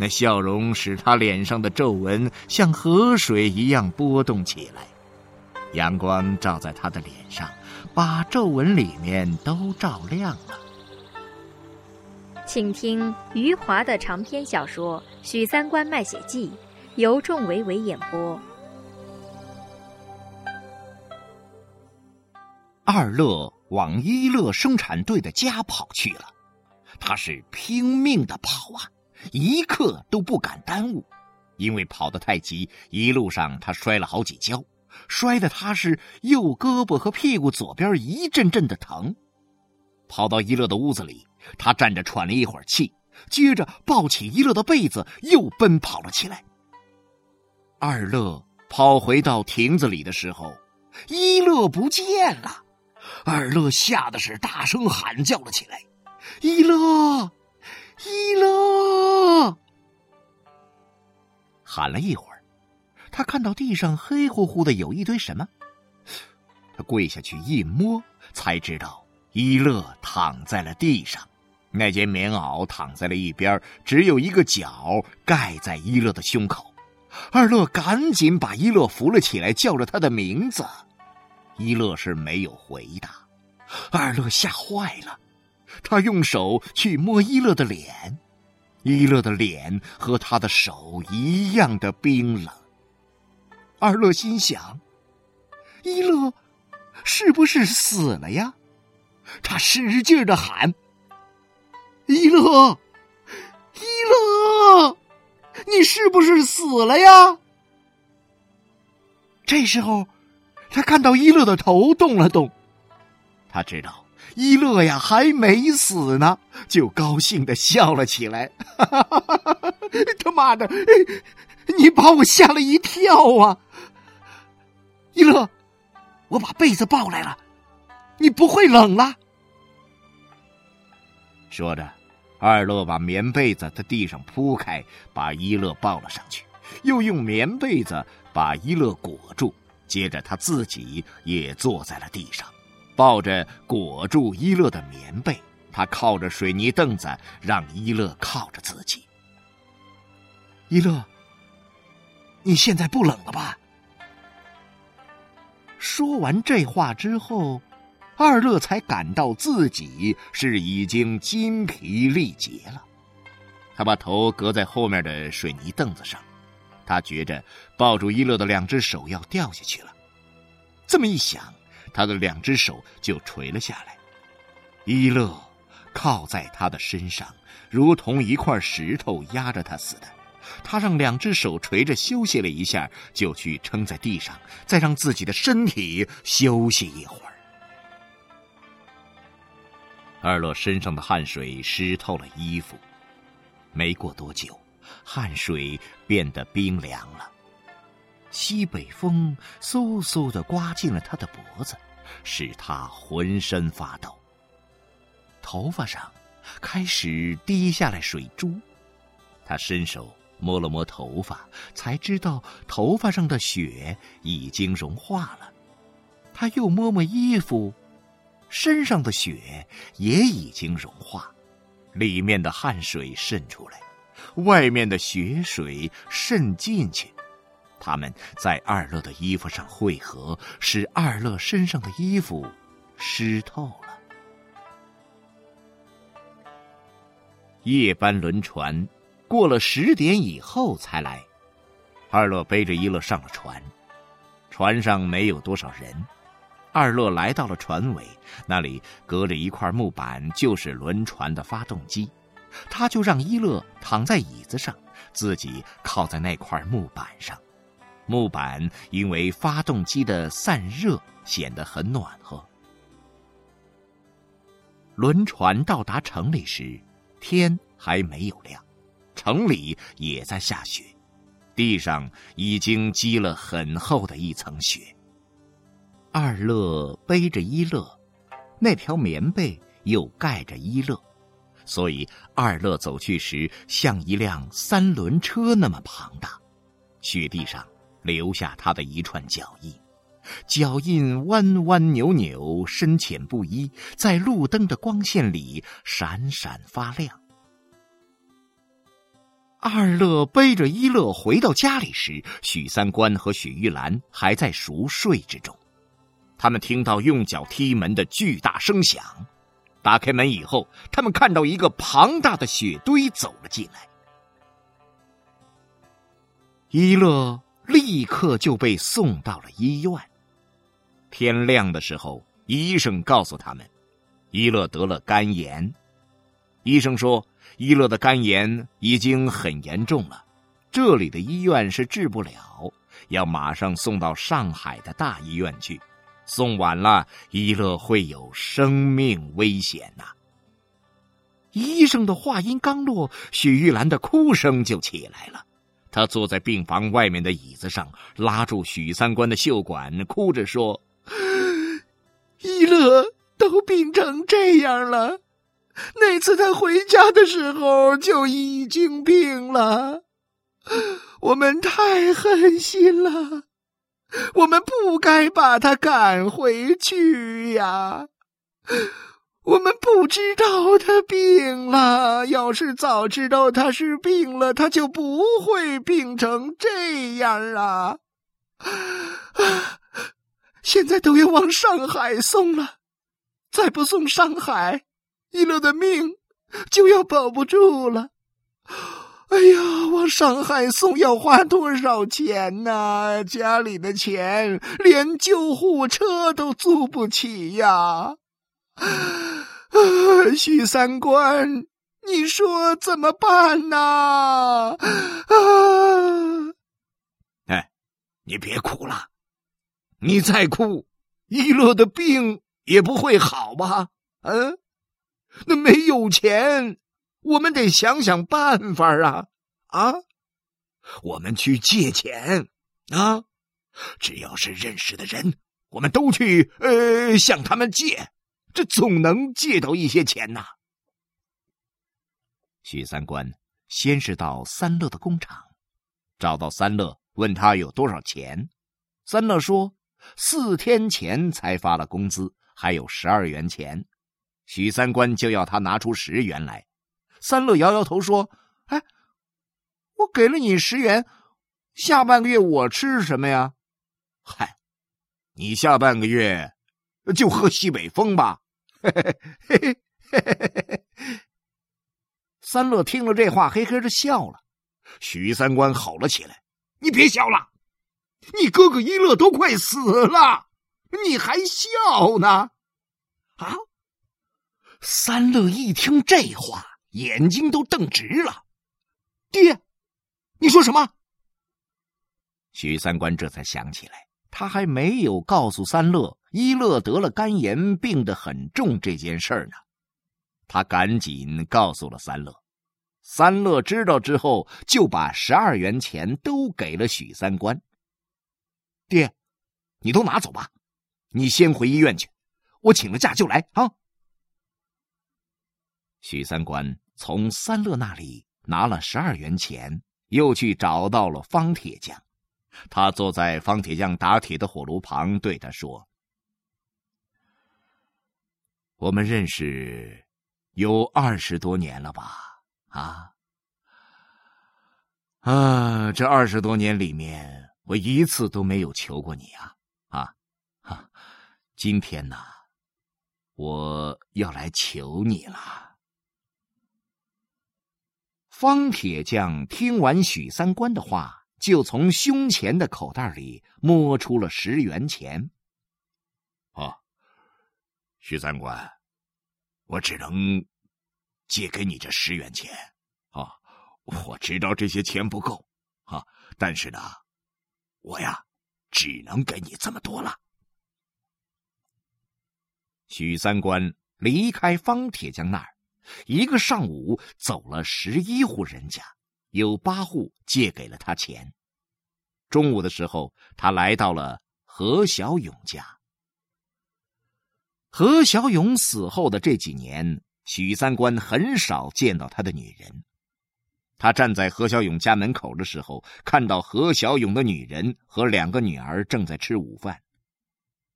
那笑容使他脸上的皱纹像河水一样波动起来，阳光照在他的脸上，把皱纹里面都照亮了。请听余华的长篇小说《许三观卖血记》，由仲维维演播。二乐往一乐生产队的家跑去了，他是拼命的跑啊，一刻都不敢耽误，因为跑得太急，一路上他摔了好几跤，摔得他是右胳膊和屁股左边一阵阵的疼。跑到一乐的屋子里。他站着喘了一会儿气，接着抱起一乐的被子，又奔跑了起来。二乐跑回到亭子里的时候，一乐不见了。二乐吓得是大声喊叫了起来：“一乐，一乐！”喊了一会儿，他看到地上黑乎乎的有一堆什么，他跪下去一摸，才知道一乐躺在了地上。那件棉袄躺在了一边，只有一个角盖在一乐的胸口。二乐赶紧把一乐扶了起来，叫着他的名字。一乐是没有回答。二乐吓坏了，他用手去摸一乐的脸，一乐的脸和他的手一样的冰冷。二乐心想：一乐是不是死了呀？他使劲的喊。一乐，一乐，你是不是死了呀？这时候，他看到一乐的头动了动，他知道一乐呀还没死呢，就高兴的笑了起来。他妈的，你把我吓了一跳啊！一乐，我把被子抱来了，你不会冷了？说着。二乐把棉被子在地上铺开，把一乐抱了上去，又用棉被子把一乐裹住，接着他自己也坐在了地上，抱着裹住一乐的棉被，他靠着水泥凳子，让一乐靠着自己。一乐，你现在不冷了吧？说完这话之后。二乐才感到自己是已经筋疲力竭了，他把头搁在后面的水泥凳子上，他觉着抱住一乐的两只手要掉下去了，这么一想，他的两只手就垂了下来，一乐靠在他的身上，如同一块石头压着他似的，他让两只手垂着休息了一下，就去撑在地上，再让自己的身体休息一会儿。二乐身上的汗水湿透了衣服，没过多久，汗水变得冰凉了。西北风嗖嗖的刮进了他的脖子，使他浑身发抖。头发上开始滴下来水珠，他伸手摸了摸头发，才知道头发上的雪已经融化了。他又摸摸衣服。身上的雪也已经融化，里面的汗水渗出来，外面的雪水渗进去，他们在二乐的衣服上汇合，使二乐身上的衣服湿透了。夜班轮船过了十点以后才来，二乐背着一乐上了船，船上没有多少人。二乐来到了船尾，那里隔着一块木板，就是轮船的发动机。他就让一乐躺在椅子上，自己靠在那块木板上。木板因为发动机的散热，显得很暖和。轮船到达城里时，天还没有亮，城里也在下雪，地上已经积了很厚的一层雪。二乐背着一乐，那条棉被又盖着一乐，所以二乐走去时像一辆三轮车那么庞大。雪地上留下他的一串脚印，脚印弯弯扭扭，深浅不一，在路灯的光线里闪闪发亮。二乐背着一乐回到家里时，许三观和许玉兰还在熟睡之中。他们听到用脚踢门的巨大声响，打开门以后，他们看到一个庞大的雪堆走了进来。一乐立刻就被送到了医院。天亮的时候，医生告诉他们，一乐得了肝炎。医生说。一乐的肝炎已经很严重了，这里的医院是治不了，要马上送到上海的大医院去。送晚了，一乐会有生命危险呐！医生的话音刚落，许玉兰的哭声就起来了。他坐在病房外面的椅子上，拉住许三观的袖管，哭着说：“一乐都病成这样了。”那次他回家的时候就已经病了，我们太狠心了，我们不该把他赶回去呀。我们不知道他病了，要是早知道他是病了，他就不会病成这样啊。现在都要往上海送了，再不送上海。一乐的命就要保不住了。哎呀，往上海送要花多少钱呢？家里的钱连救护车都租不起呀！许三观，你说怎么办呢？啊！哎，你别哭了，你再哭，一乐的病也不会好吧？嗯。那没有钱，我们得想想办法啊！啊，我们去借钱啊！只要是认识的人，我们都去呃向他们借，这总能借到一些钱呐。许三观先是到三乐的工厂，找到三乐，问他有多少钱。三乐说，四天前才发了工资，还有十二元钱。许三观就要他拿出十元来，三乐摇摇头说：“哎，我给了你十元，下半个月我吃什么呀？嗨，你下半个月就喝西北风吧。”嘿嘿嘿嘿嘿嘿。三乐听了这话，嘿嘿的笑了。许三观吼了起来：“你别笑了，你哥哥一乐都快死了，你还笑呢？啊？”三乐一听这话，眼睛都瞪直了。爹，你说什么？许三观这才想起来，他还没有告诉三乐一乐得了肝炎，病得很重这件事儿呢。他赶紧告诉了三乐。三乐知道之后，就把十二元钱都给了许三观。爹，你都拿走吧，你先回医院去，我请了假就来啊。许三观从三乐那里拿了十二元钱，又去找到了方铁匠。他坐在方铁匠打铁的火炉旁，对他说：“我们认识有二十多年了吧？啊啊！这二十多年里面，我一次都没有求过你啊啊！哈，今天呢，我要来求你了。”方铁匠听完许三观的话，就从胸前的口袋里摸出了十元钱。啊，许三观，我只能借给你这十元钱。啊，我知道这些钱不够，啊，但是呢，我呀，只能给你这么多了。许三观离开方铁匠那儿。一个上午走了十一户人家，有八户借给了他钱。中午的时候，他来到了何小勇家。何小勇死后的这几年，许三观很少见到他的女人。他站在何小勇家门口的时候，看到何小勇的女人和两个女儿正在吃午饭。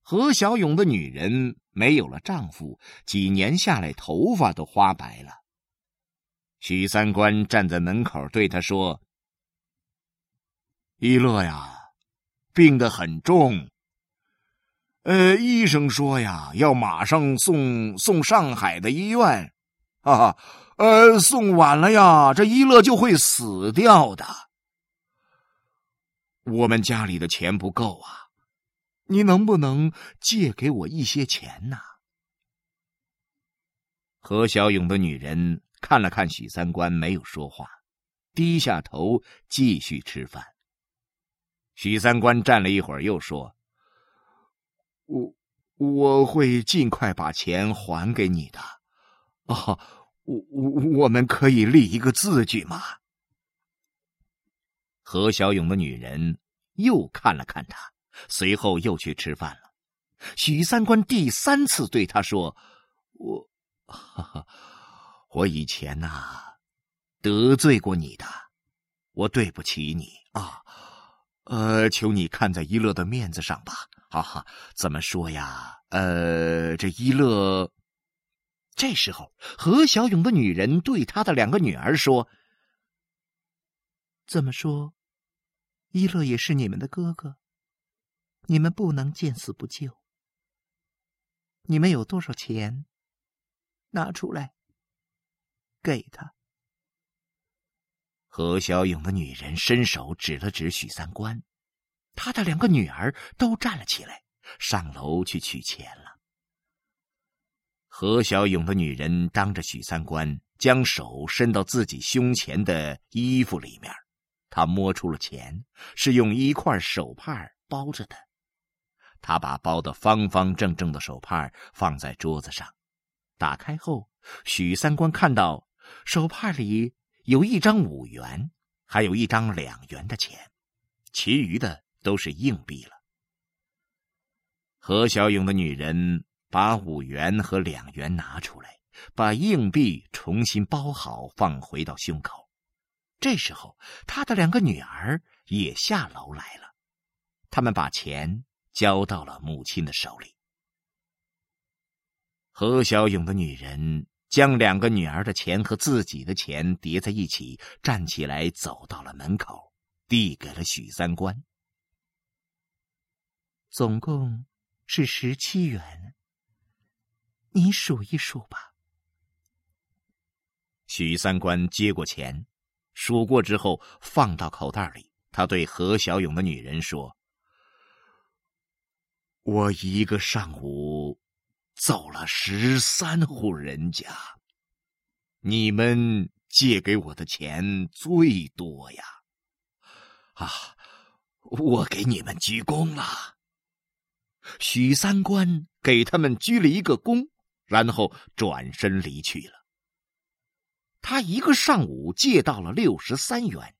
何小勇的女人没有了丈夫，几年下来头发都花白了。许三观站在门口对他说：“一乐呀，病得很重。呃，医生说呀，要马上送送上海的医院。啊，呃，送晚了呀，这一乐就会死掉的。我们家里的钱不够啊，你能不能借给我一些钱呢？”何小勇的女人。看了看许三观，没有说话，低下头继续吃饭。许三观站了一会儿，又说：“我我会尽快把钱还给你的。啊，我我我们可以立一个字据吗？”何小勇的女人又看了看他，随后又去吃饭了。许三观第三次对他说：“我。”哈哈。我以前呐，得罪过你的，我对不起你啊，呃，求你看在一乐的面子上吧。哈啊，怎么说呀？呃，这一乐，这时候何小勇的女人对他的两个女儿说：“怎么说？一乐也是你们的哥哥，你们不能见死不救。你们有多少钱，拿出来。”给他。何小勇的女人伸手指了指许三观，他的两个女儿都站了起来，上楼去取钱了。何小勇的女人当着许三观，将手伸到自己胸前的衣服里面，他摸出了钱，是用一块手帕包着的。他把包的方方正正的手帕放在桌子上，打开后，许三观看到。手帕里有一张五元，还有一张两元的钱，其余的都是硬币了。何小勇的女人把五元和两元拿出来，把硬币重新包好，放回到胸口。这时候，他的两个女儿也下楼来了，他们把钱交到了母亲的手里。何小勇的女人。将两个女儿的钱和自己的钱叠在一起，站起来走到了门口，递给了许三观。总共是十七元，你数一数吧。许三观接过钱，数过之后放到口袋里。他对何小勇的女人说：“我一个上午。”走了十三户人家，你们借给我的钱最多呀！啊，我给你们鞠躬了。许三观给他们鞠了一个躬，然后转身离去了。他一个上午借到了六十三元，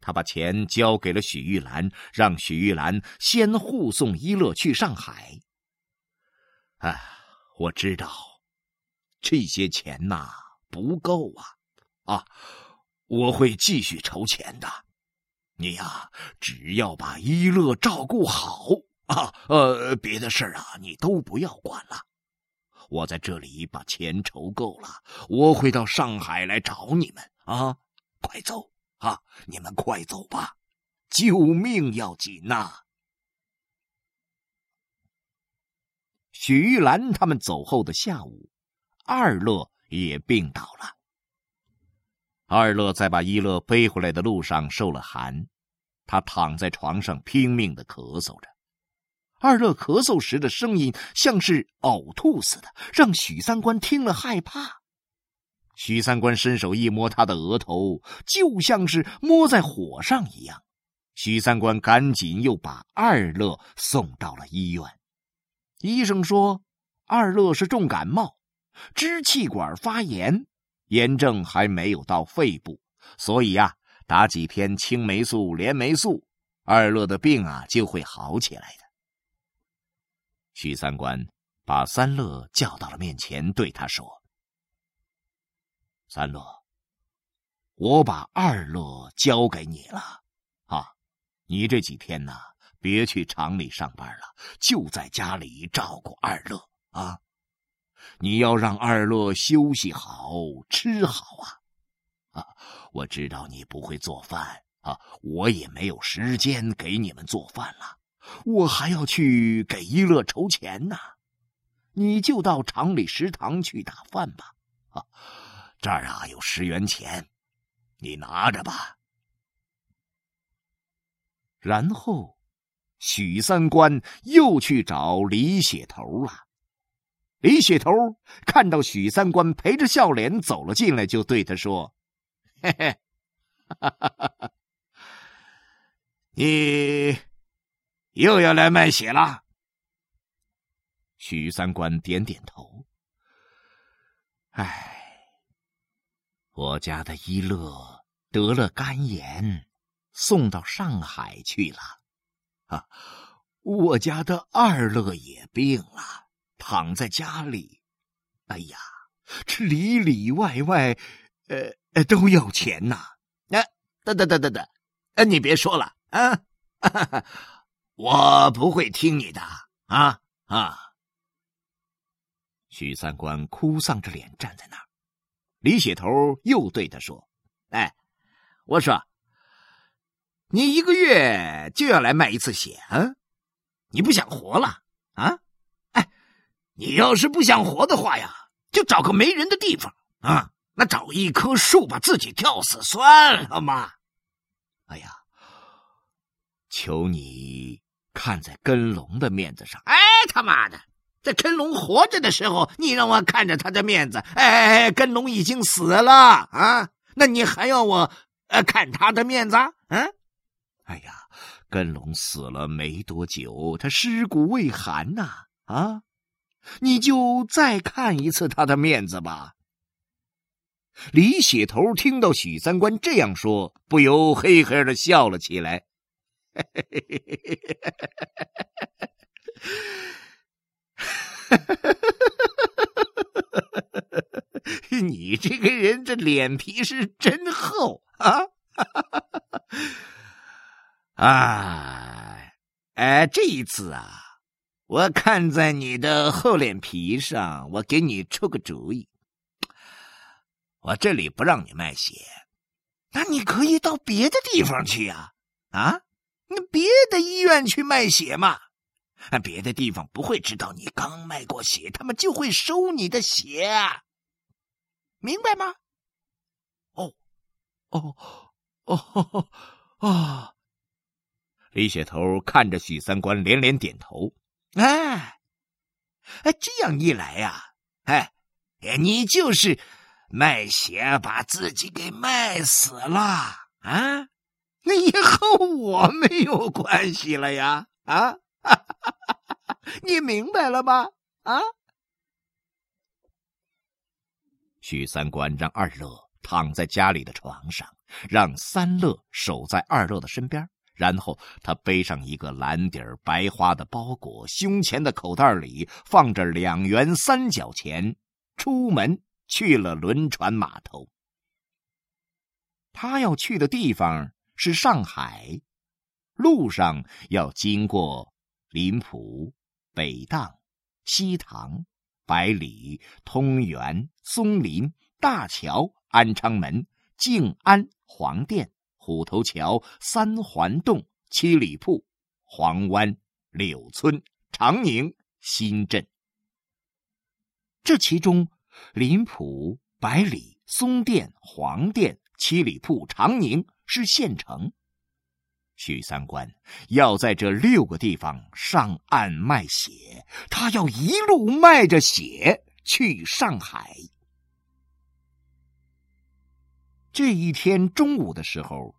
他把钱交给了许玉兰，让许玉兰先护送一乐去上海。啊。我知道，这些钱呐不够啊！啊，我会继续筹钱的。你呀，只要把一乐照顾好啊，呃，别的事儿啊，你都不要管了。我在这里把钱筹够了，我会到上海来找你们啊！快走啊！你们快走吧，救命要紧呐！许玉兰他们走后的下午，二乐也病倒了。二乐在把一乐背回来的路上受了寒，他躺在床上拼命的咳嗽着。二乐咳嗽时的声音像是呕吐似的，让许三观听了害怕。许三观伸手一摸他的额头，就像是摸在火上一样。许三观赶紧又把二乐送到了医院。医生说，二乐是重感冒，支气管发炎，炎症还没有到肺部，所以呀，打几天青霉素、连霉素，二乐的病啊就会好起来的。许三观把三乐叫到了面前，对他说：“三乐，我把二乐交给你了，啊，你这几天呢，别去厂里上班了，就在家里照顾二乐啊。你要让二乐休息好，吃好啊。”啊，我知道你不会做饭啊，我也没有时间给你们做饭了，我还要去给一乐筹钱呢。你就到厂里食堂去打饭吧。啊，这儿啊有十元钱，你拿着吧。然后，许三观又去找李血头了。李血头看到许三观陪着笑脸走了进来，就对他说。嘿嘿，哈哈哈哈你又要来卖血了？许三观点点头。唉，我家的一乐得了肝炎，送到上海去了。啊，我家的二乐也病了，躺在家里。哎呀，这里里外外，呃。都要钱呐！哎，等等等等等，哎，你别说了啊！我不会听你的啊啊！许三观哭丧着脸站在那儿，李血头又对他说：“哎，我说，你一个月就要来卖一次血啊？你不想活了啊？哎，你要是不想活的话呀，就找个没人的地方啊！”那找一棵树把自己吊死算了嘛？哎呀，求你看在根龙的面子上！哎，他妈的，在根龙活着的时候，你让我看着他的面子。哎哎哎，根龙已经死了啊，那你还要我呃看他的面子？嗯？哎呀，根龙死了没多久，他尸骨未寒呐，啊，你就再看一次他的面子吧。李血头听到许三观这样说，不由嘿嘿的笑了起来。你这个人，这脸皮是真厚啊！啊，哎，这一次啊，我看在你的厚脸皮上，我给你出个主意。我这里不让你卖血，那你可以到别的地方去呀！啊，那别的医院去卖血嘛，别的地方不会知道你刚卖过血，他们就会收你的血，明白吗？哦，哦，哦，哦！李雪头看着许三观，连连点头。哎，哎，这样一来呀，哎，哎，你就是。卖血把自己给卖死了啊！那以后我没有关系了呀！啊，你明白了吗？啊！许三观让二乐躺在家里的床上，让三乐守在二乐的身边，然后他背上一个蓝底儿白花的包裹，胸前的口袋里放着两元三角钱，出门。去了轮船码头，他要去的地方是上海，路上要经过林浦、北荡、西塘、百里、通元、松林、大桥、安昌门、静安、黄店、虎头桥、三环洞、七里铺、黄湾、柳村、长宁、新镇，这其中。林浦、百里、松店、黄店、七里铺、长宁是县城。许三观要在这六个地方上岸卖血，他要一路卖着血去上海。这一天中午的时候，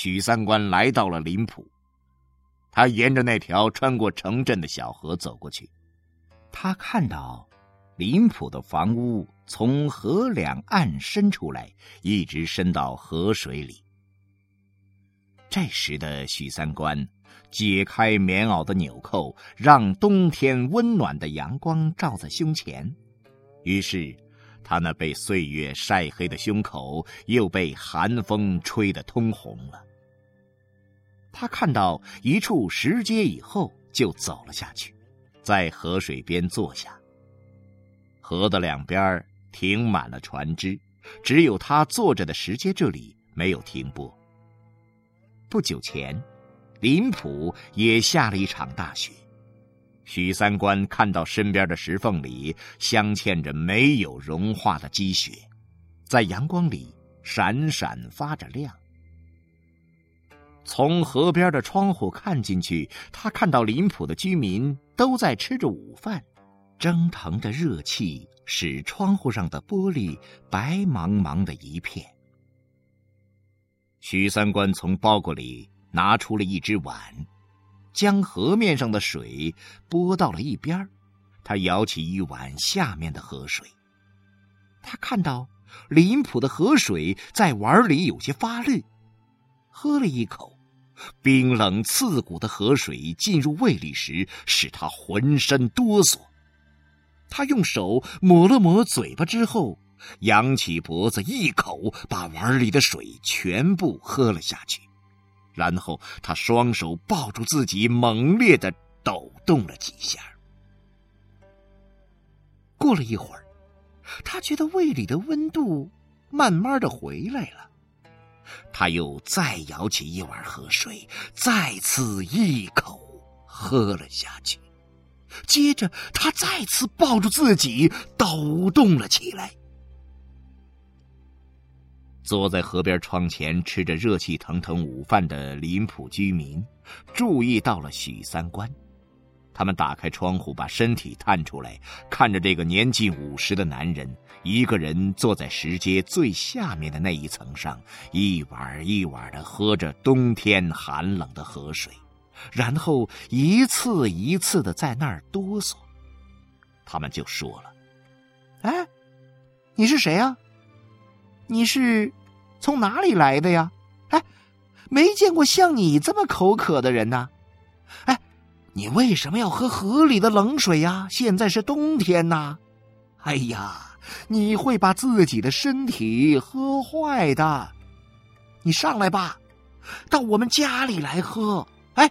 许三观来到了林浦，他沿着那条穿过城镇的小河走过去，他看到。林浦的房屋从河两岸伸出来，一直伸到河水里。这时的许三观解开棉袄的纽扣，让冬天温暖的阳光照在胸前，于是他那被岁月晒黑的胸口又被寒风吹得通红了。他看到一处石阶以后，就走了下去，在河水边坐下。河的两边停满了船只，只有他坐着的石阶这里没有停泊。不久前，林浦也下了一场大雪。许三观看到身边的石缝里镶嵌着没有融化的积雪，在阳光里闪闪发着亮。从河边的窗户看进去，他看到林浦的居民都在吃着午饭。蒸腾的热气使窗户上的玻璃白茫茫的一片。许三观从包裹里拿出了一只碗，将河面上的水拨到了一边他舀起一碗下面的河水。他看到林浦的河水在碗里有些发绿，喝了一口，冰冷刺骨的河水进入胃里时，使他浑身哆嗦。他用手抹了抹嘴巴之后，扬起脖子，一口把碗里的水全部喝了下去。然后他双手抱住自己，猛烈的抖动了几下。过了一会儿，他觉得胃里的温度慢慢的回来了。他又再舀起一碗河水，再次一口喝了下去。接着，他再次抱住自己，抖动了起来。坐在河边窗前吃着热气腾腾午饭的林浦居民，注意到了许三观。他们打开窗户，把身体探出来，看着这个年近五十的男人，一个人坐在石阶最下面的那一层上，一碗一碗的喝着冬天寒冷的河水。然后一次一次的在那儿哆嗦，他们就说了：“哎，你是谁呀？你是从哪里来的呀？哎，没见过像你这么口渴的人呐！哎，你为什么要喝河里的冷水呀？现在是冬天呐！哎呀，你会把自己的身体喝坏的！你上来吧，到我们家里来喝。哎。”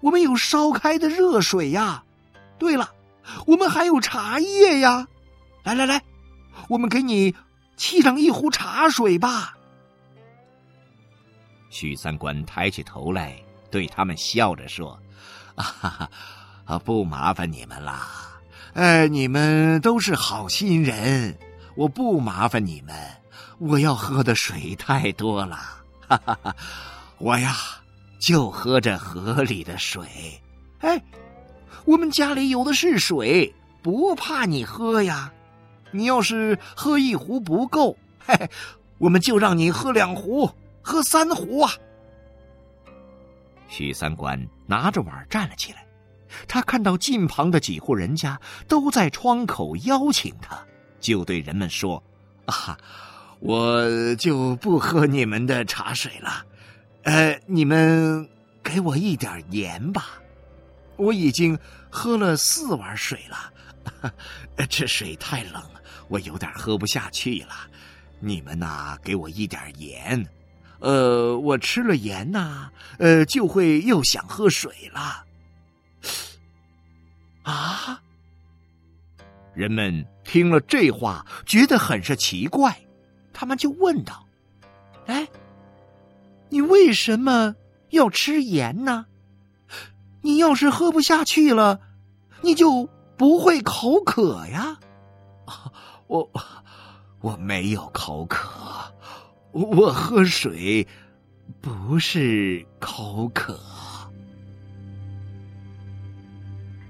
我们有烧开的热水呀，对了，我们还有茶叶呀。来来来，我们给你沏上一壶茶水吧。许三观抬起头来，对他们笑着说：“ 啊哈哈，不麻烦你们啦，哎，你们都是好心人，我不麻烦你们。我要喝的水太多了，哈哈哈，我呀。”就喝这河里的水，哎，我们家里有的是水，不怕你喝呀。你要是喝一壶不够，嘿嘿，我们就让你喝两壶，喝三壶啊。许三观拿着碗站了起来，他看到近旁的几户人家都在窗口邀请他，就对人们说：“啊，我就不喝你们的茶水了。”呃，你们给我一点盐吧，我已经喝了四碗水了，这水太冷，我有点喝不下去了。你们呐，给我一点盐，呃，我吃了盐呐，呃，就会又想喝水了。啊！人们听了这话，觉得很是奇怪，他们就问道：“哎？”你为什么要吃盐呢？你要是喝不下去了，你就不会口渴呀。我我没有口渴，我喝水不是口渴。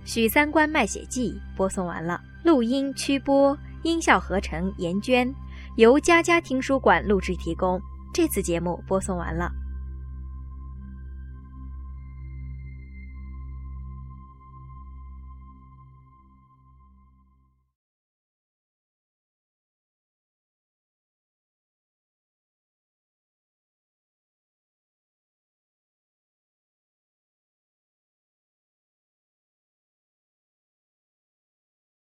许三观卖血记播送完了，录音、曲播、音效合成严娟，由佳佳听书馆录制提供。这次节目播送完了。